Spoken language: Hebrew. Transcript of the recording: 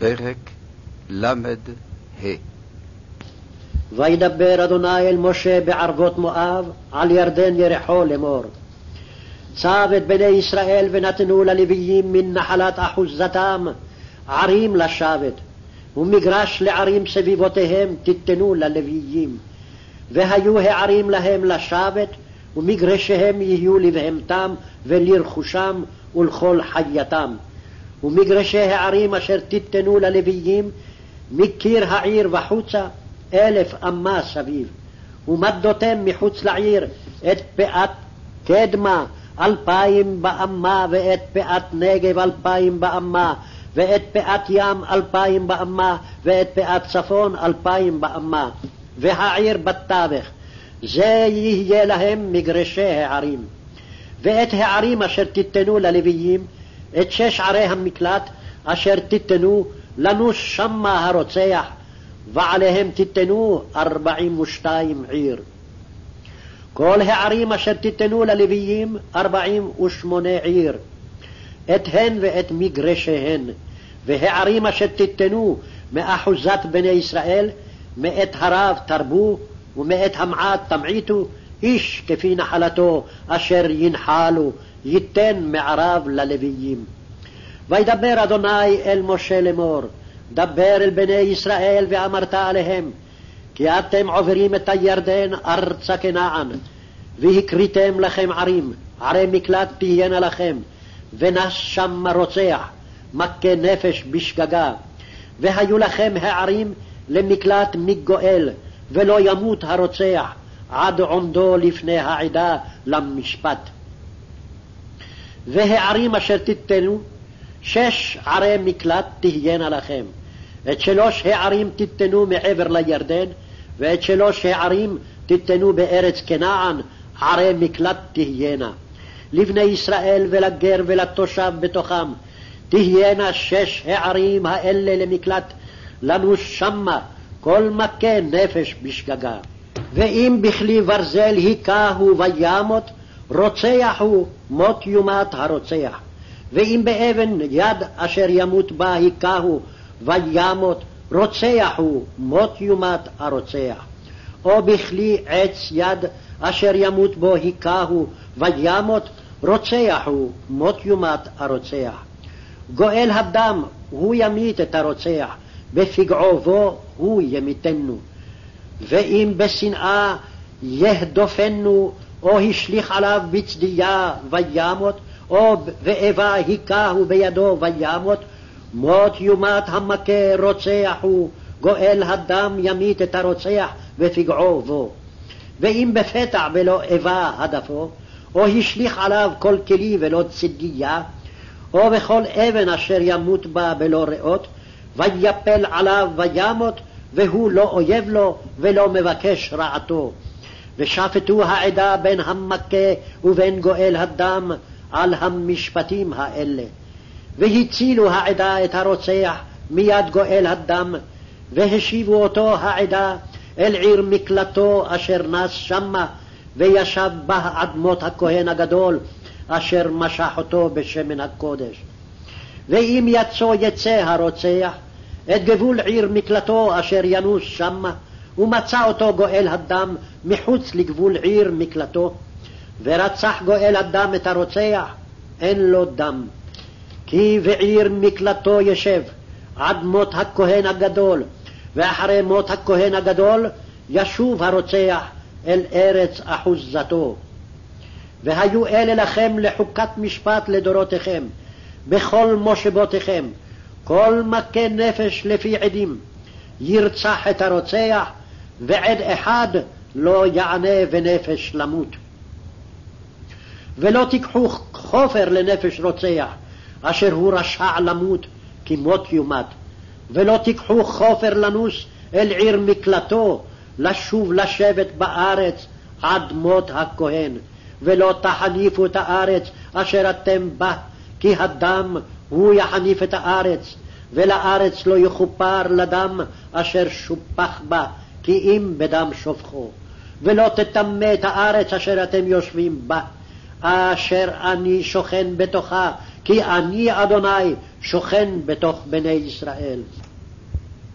פרק ל"ה וידבר אדוני אל משה בערבות מואב, על ירדן ירחו לאמור. צב את בני ישראל ונתנו ללוויים מן נחלת אחוזתם ערים לשבת, ומגרש לערים סביבותיהם תיתנו ללוויים. והיו הערים להם לשבת, ומגרשיהם יהיו לבהמתם ולרכושם ולכל חייתם. ומגרשי הערים אשר תיתנו ללוויים מקיר העיר וחוצה אלף אמה סביב. ומדותם מחוץ לעיר את פאת קדמה אלפיים באמה ואת פאת נגב אלפיים באמה ואת פאת ים אלפיים באמה ואת פאת צפון אלפיים באמה והעיר בתווך זה יהיה להם מגרשי הערים. ואת הערים אשר תיתנו ללוויים את שש ערי המקלט אשר תיתנו לנוש שמה הרוצח, ועליהם תיתנו ארבעים ושתיים עיר. כל הערים אשר תיתנו ללוויים ארבעים ושמונה עיר, את הן ואת מגרשיהן, והערים אשר תיתנו מאחוזת בני ישראל, מאת הרב תרבו, ומאת המעט תמעיטו, איש כפי נחלתו אשר ינחלו, ייתן מערב ללוויים. וידבר אדוני אל משה לאמור, דבר אל בני ישראל ואמרת עליהם, כי אתם עוברים את הירדן ארצה כנען, והקריתם לכם ערים, ערי מקלט תהיינה לכם, ונס שם רוצח, מכה נפש בשגגה, והיו לכם הערים למקלט מגואל, ולא ימות הרוצח עד עומדו לפני העדה למשפט. והערים אשר תיתנו, שש ערי מקלט תהיינה לכם. את שלוש הערים תיתנו מעבר לירדן, ואת שלוש הערים תיתנו בארץ כנען, ערי מקלט תהיינה. לבני ישראל ולגר ולתושב בתוכם, תהיינה שש הערים האלה למקלט, לנו שמה כל מכה נפש בשגגה. ואם בכלי ברזל היכהו וימות, רוצח הוא מות יומת הרוצח. ואם באבן יד אשר ימות בה היכהו וימות, רוצח הוא מות יומת הרוצח. או בכלי עץ יד אשר ימות בו היכהו וימות, רוצח הוא מות יומת הרוצח. גואל הדם הוא ימית את הרוצח, בפגעו בו הוא ימיתנו. ואם בשנאה יהדופנו או השליך עליו בצדיה וימות, או ואיבה היכהו בידו וימות, מות יומת המכה רוצח הוא, גואל הדם ימית את הרוצח ופגעו בו. ואם בפתע ולא איבה הדפו, או השליך עליו כל כלי ולא צדיה, או בכל אבן אשר ימות בה בלא ריאות, ויפל עליו וימות, והוא לא אויב לו ולא מבקש רעתו. ושפטו העדה בין המכה ובין גואל הדם על המשפטים האלה. והצילו העדה את הרוצח מיד גואל הדם, והשיבו אותו העדה אל עיר מקלטו אשר נס שמה, וישב בה אדמות הכהן הגדול, אשר משח אותו בשמן הקודש. ואם יצא יצא הרוצח את גבול עיר מקלטו אשר ינוס שמה, ומצא אותו גואל הדם מחוץ לגבול עיר מקלטו, ורצח גואל הדם את הרוצח, אין לו דם. כי בעיר מקלטו ישב עד מות הכהן הגדול, ואחרי מות הכהן הגדול ישוב הרוצח אל ארץ אחוזתו. והיו אלה לכם לחוקת משפט לדורותיכם, בכל מושבותיכם, כל מכה נפש לפי עדים, ירצח את הרוצח, ועד אחד לא יענה ונפש למות. ולא תיקחו חופר לנפש רוצח, אשר הוא רשע למות, כי מות יומת. ולא תיקחו חופר לנוס אל עיר מקלטו, לשוב לשבת בארץ עד מות הכהן. ולא תחניפו את הארץ אשר אתם בה, כי הדם הוא יחניף את הארץ, ולארץ לא יכופר לדם אשר שופח בה, כי אם בדם שופכו. ולא תטמא את הארץ אשר אתם יושבים בה, אשר אני שוכן בתוכה, כי אני אדוני שוכן בתוך בני ישראל.